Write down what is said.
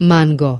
mango.